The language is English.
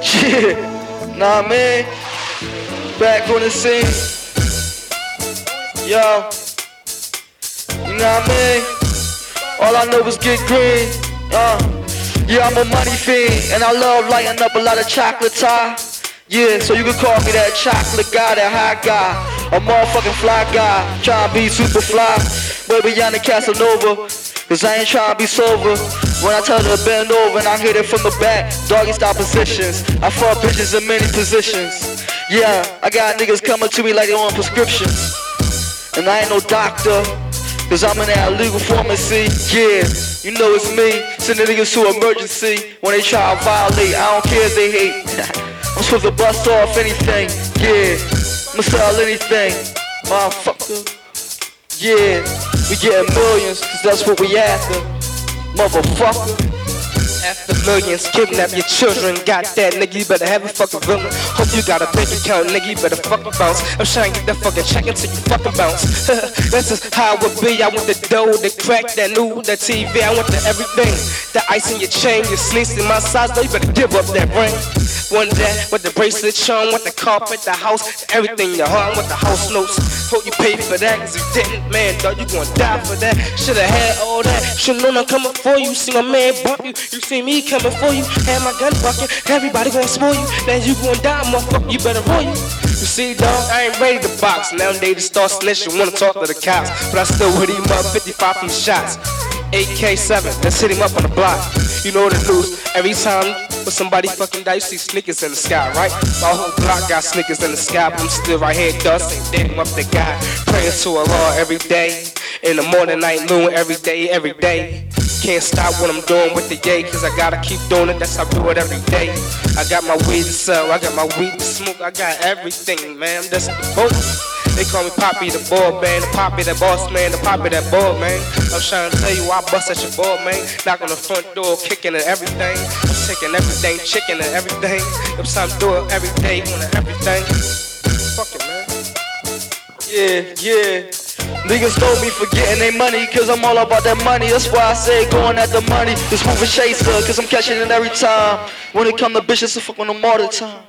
Yeah, nah, man. Back on the scene. Yo, you know what I mean? All I know is get green. Uh, yeah, I'm a money fiend, and I love lighting up a lot of chocolate Thai. Yeah, so you can call me that chocolate guy, that high guy, a motherfucking fly guy, trying to be super fly, way beyond the Casanova. Cause I ain't trying to be sober. When I tell her to bend over and I hit it from the back, doggy style positions. I fuck bitches in many positions. Yeah, I got niggas coming to me like they want prescriptions. And I ain't no doctor, cause I'm in that legal pharmacy. Yeah, you know it's me. Sending niggas to emergency when they try to violate. I don't care if they hate. I'm supposed to bust off anything. Yeah, I'ma sell anything. Motherfucker. Yeah, we getting millions, cause that's what we after. Motherfucker. After millions, kidnap your children. Got that, nigga, you better have a fucking villain. Hope you got a bank account, nigga, you better fucking bounce. I'm trying to get that fucking check until you fucking bounce. this is how it be. I want the dough, the crack, that new, that TV. I want the everything. The ice in your chain, your sleeves in my size, though, you better give up that ring. Want that with the bracelet charm, with the carpet, the house, everything, the home with the house notes. Hope you paid for that, cause you didn't, man, dog, you gonna die for that. Should've had all that. Should've known I'm coming for you. See my man bump you, you see me coming for you. Had my gun bucking, everybody gonna spoil you. Now you gonna die, motherfucker, you better roll you. You see, dog, I ain't ready to box. Now they just start snitching, wanna talk to the cops. But I still hit him up 55 from shots. AK7, let's hit him up on the block. You know the news. Every time when somebody fucking die, you see sneakers in the sky, right? My whole block got sneakers in the sky, but I'm still right here, dust ain't damn up the guy. Praying to Allah every day. In the morning, night, noon, every day, every day. Can't stop what I'm doing with the yay, cause I gotta keep doing it, that's how I do it every day. I got my weed to sell, I got my weed to smoke, I got everything, man. That's the boat. They call me Poppy the ball man, the Poppy that boss man, the Poppy that ball man. I'm trying to tell you I bust at your ball man, knock on the front door, kicking and everything. Taking everything, chicken and everything. Trying to do it every day, on everything. Fuck it, man. Yeah, yeah. Niggas told me for getting their money, cause I'm all about that money. That's why I say going at the money. This move a chaser, cause I'm catching it every time. When it come to bitches, I fuck with them all the time.